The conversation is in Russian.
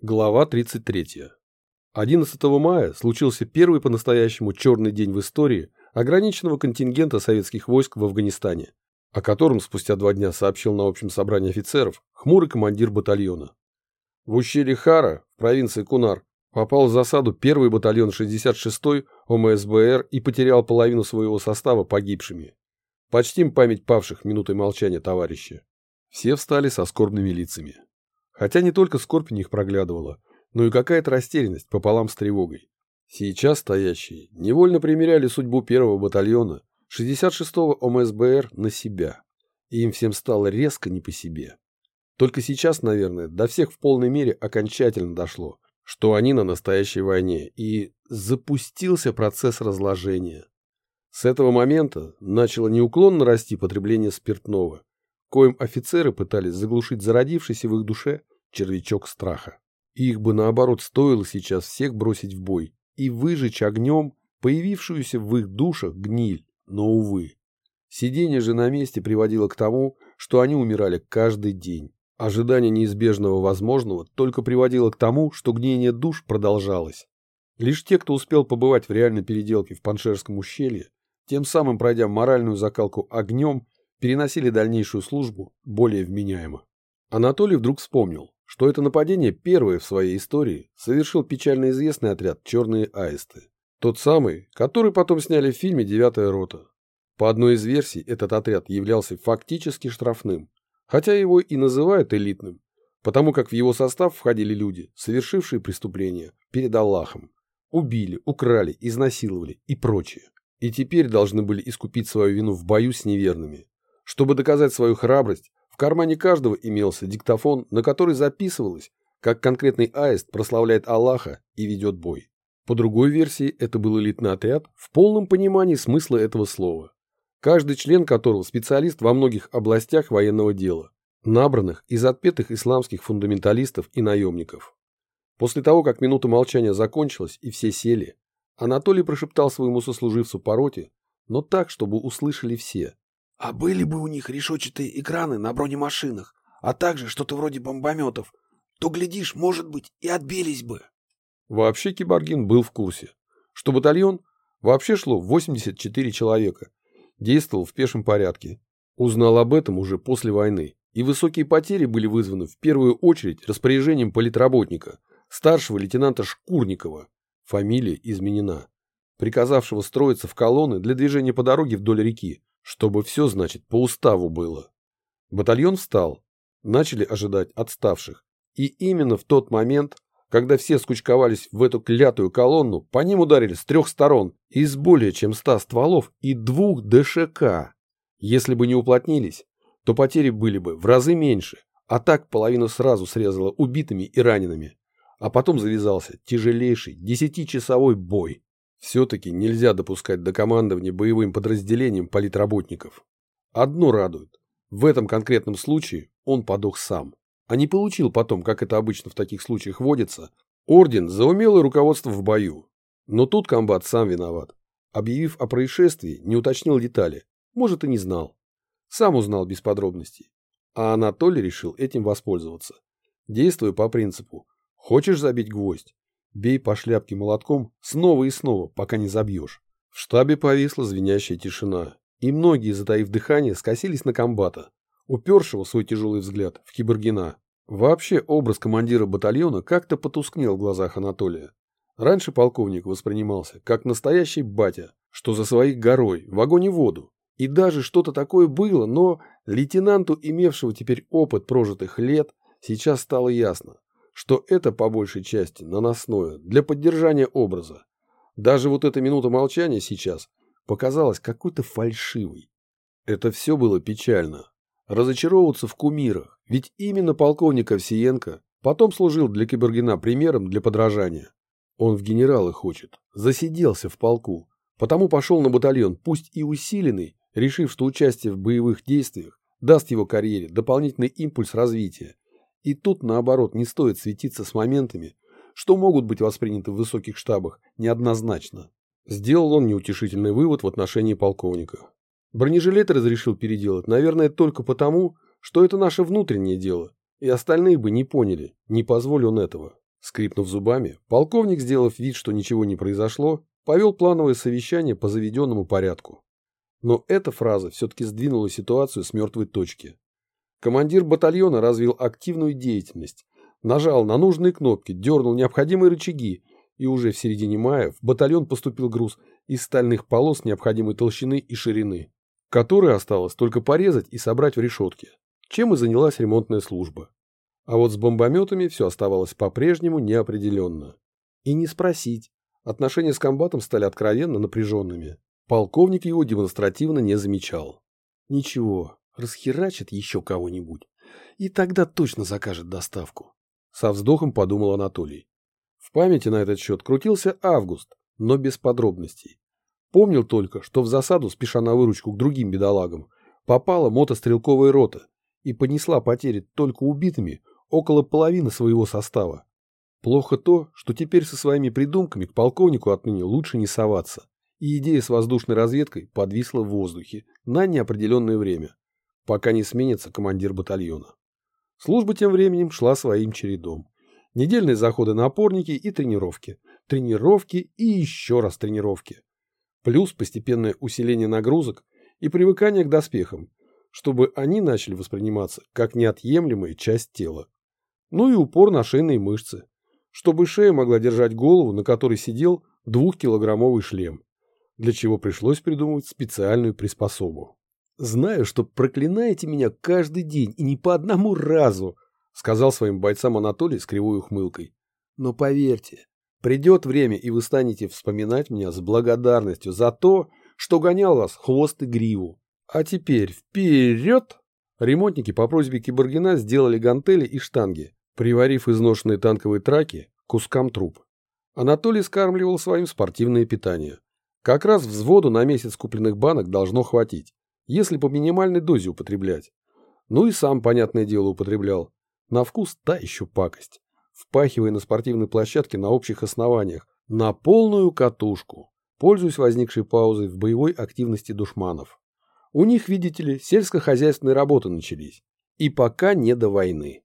Глава 33. 11 мая случился первый по-настоящему черный день в истории ограниченного контингента советских войск в Афганистане, о котором спустя два дня сообщил на общем собрании офицеров хмурый командир батальона. В ущелье Хара, в провинции Кунар, попал в засаду первый батальон 66-й ОМСБР и потерял половину своего состава погибшими. Почтим память павших минутой молчания товарища. Все встали со скорбными лицами. Хотя не только скорбь в них проглядывала, но и какая-то растерянность пополам с тревогой. Сейчас стоящие невольно примеряли судьбу первого батальона 66-го ОМСБР на себя, и им всем стало резко не по себе. Только сейчас, наверное, до всех в полной мере окончательно дошло, что они на настоящей войне, и запустился процесс разложения. С этого момента начало неуклонно расти потребление спиртного, коим офицеры пытались заглушить зародившийся в их душе червячок страха. Их бы, наоборот, стоило сейчас всех бросить в бой и выжечь огнем появившуюся в их душах гниль, но, увы. Сидение же на месте приводило к тому, что они умирали каждый день. Ожидание неизбежного возможного только приводило к тому, что гниение душ продолжалось. Лишь те, кто успел побывать в реальной переделке в Паншерском ущелье, тем самым пройдя моральную закалку огнем, переносили дальнейшую службу более вменяемо. Анатолий вдруг вспомнил, что это нападение первое в своей истории совершил печально известный отряд «Черные аисты». Тот самый, который потом сняли в фильме «Девятая рота». По одной из версий, этот отряд являлся фактически штрафным, хотя его и называют элитным, потому как в его состав входили люди, совершившие преступления перед Аллахом. Убили, украли, изнасиловали и прочее. И теперь должны были искупить свою вину в бою с неверными. Чтобы доказать свою храбрость, в кармане каждого имелся диктофон, на который записывалось, как конкретный аист прославляет Аллаха и ведет бой. По другой версии, это был элитный отряд в полном понимании смысла этого слова. Каждый член которого специалист во многих областях военного дела, набранных из отпетых исламских фундаменталистов и наемников. После того, как минута молчания закончилась и все сели, Анатолий прошептал своему сослуживцу по роте, но так, чтобы услышали все. А были бы у них решетчатые экраны на бронемашинах, а также что-то вроде бомбометов, то, глядишь, может быть, и отбились бы. Вообще Киборгин был в курсе, что батальон вообще шло 84 человека, действовал в пешем порядке. Узнал об этом уже после войны, и высокие потери были вызваны в первую очередь распоряжением политработника, старшего лейтенанта Шкурникова, фамилия изменена, приказавшего строиться в колонны для движения по дороге вдоль реки, чтобы все, значит, по уставу было. Батальон встал. Начали ожидать отставших. И именно в тот момент, когда все скучковались в эту клятую колонну, по ним ударили с трех сторон из более чем ста стволов и двух ДШК. Если бы не уплотнились, то потери были бы в разы меньше, а так половину сразу срезало убитыми и ранеными. А потом завязался тяжелейший десятичасовой бой. Все-таки нельзя допускать до командования боевым подразделением политработников. Одно радует. В этом конкретном случае он подох сам. А не получил потом, как это обычно в таких случаях водится, орден за умелое руководство в бою. Но тут комбат сам виноват. Объявив о происшествии, не уточнил детали. Может и не знал. Сам узнал без подробностей. А Анатолий решил этим воспользоваться. Действуя по принципу «хочешь забить гвоздь? Бей по шляпке молотком снова и снова, пока не забьешь. В штабе повисла звенящая тишина, и многие, затаив дыхание, скосились на комбата, упершего свой тяжелый взгляд в Киборгина. Вообще образ командира батальона как-то потускнел в глазах Анатолия. Раньше полковник воспринимался как настоящий батя, что за своих горой, в огонь и воду. И даже что-то такое было, но лейтенанту, имевшего теперь опыт прожитых лет, сейчас стало ясно, что это по большей части наносное, для поддержания образа. Даже вот эта минута молчания сейчас показалась какой-то фальшивой. Это все было печально. Разочаровываться в кумирах, ведь именно полковник Овсиенко потом служил для Кибергина примером для подражания. Он в генералы хочет, засиделся в полку, потому пошел на батальон, пусть и усиленный, решив, что участие в боевых действиях даст его карьере дополнительный импульс развития и тут, наоборот, не стоит светиться с моментами, что могут быть восприняты в высоких штабах неоднозначно. Сделал он неутешительный вывод в отношении полковника. Бронежилет разрешил переделать, наверное, только потому, что это наше внутреннее дело, и остальные бы не поняли, не позволил он этого. Скрипнув зубами, полковник, сделав вид, что ничего не произошло, повел плановое совещание по заведенному порядку. Но эта фраза все-таки сдвинула ситуацию с мертвой точки. Командир батальона развил активную деятельность, нажал на нужные кнопки, дернул необходимые рычаги, и уже в середине мая в батальон поступил груз из стальных полос необходимой толщины и ширины, которые осталось только порезать и собрать в решетке, чем и занялась ремонтная служба. А вот с бомбометами все оставалось по-прежнему неопределенно. И не спросить. Отношения с комбатом стали откровенно напряженными. Полковник его демонстративно не замечал. Ничего, расхерачит еще кого-нибудь. И тогда точно закажет доставку. Со вздохом подумал Анатолий. В памяти на этот счет крутился август, но без подробностей. Помнил только, что в засаду, спеша на выручку к другим бедолагам, попала мотострелковая рота и понесла потери только убитыми около половины своего состава. Плохо то, что теперь со своими придумками к полковнику отныне лучше не соваться, и идея с воздушной разведкой подвисла в воздухе на неопределенное время, пока не сменится командир батальона. Служба тем временем шла своим чередом. Недельные заходы на опорники и тренировки. Тренировки и еще раз тренировки. Плюс постепенное усиление нагрузок и привыкание к доспехам, чтобы они начали восприниматься как неотъемлемая часть тела. Ну и упор на шейные мышцы, чтобы шея могла держать голову, на которой сидел двухкилограммовый шлем, для чего пришлось придумывать специальную приспособу. «Знаю, что проклинаете меня каждый день и не по одному разу», сказал своим бойцам Анатолий с кривой ухмылкой. Но поверьте, придет время, и вы станете вспоминать меня с благодарностью за то, что гонял вас хвост и гриву. А теперь вперед! Ремонтники по просьбе Киборгина сделали гантели и штанги, приварив изношенные танковые траки кускам труб. Анатолий скармливал своим спортивное питание. Как раз взводу на месяц купленных банок должно хватить, если по минимальной дозе употреблять. Ну и сам, понятное дело, употреблял. На вкус та еще пакость, впахивая на спортивной площадке на общих основаниях, на полную катушку, пользуясь возникшей паузой в боевой активности душманов. У них, видите ли, сельскохозяйственные работы начались. И пока не до войны.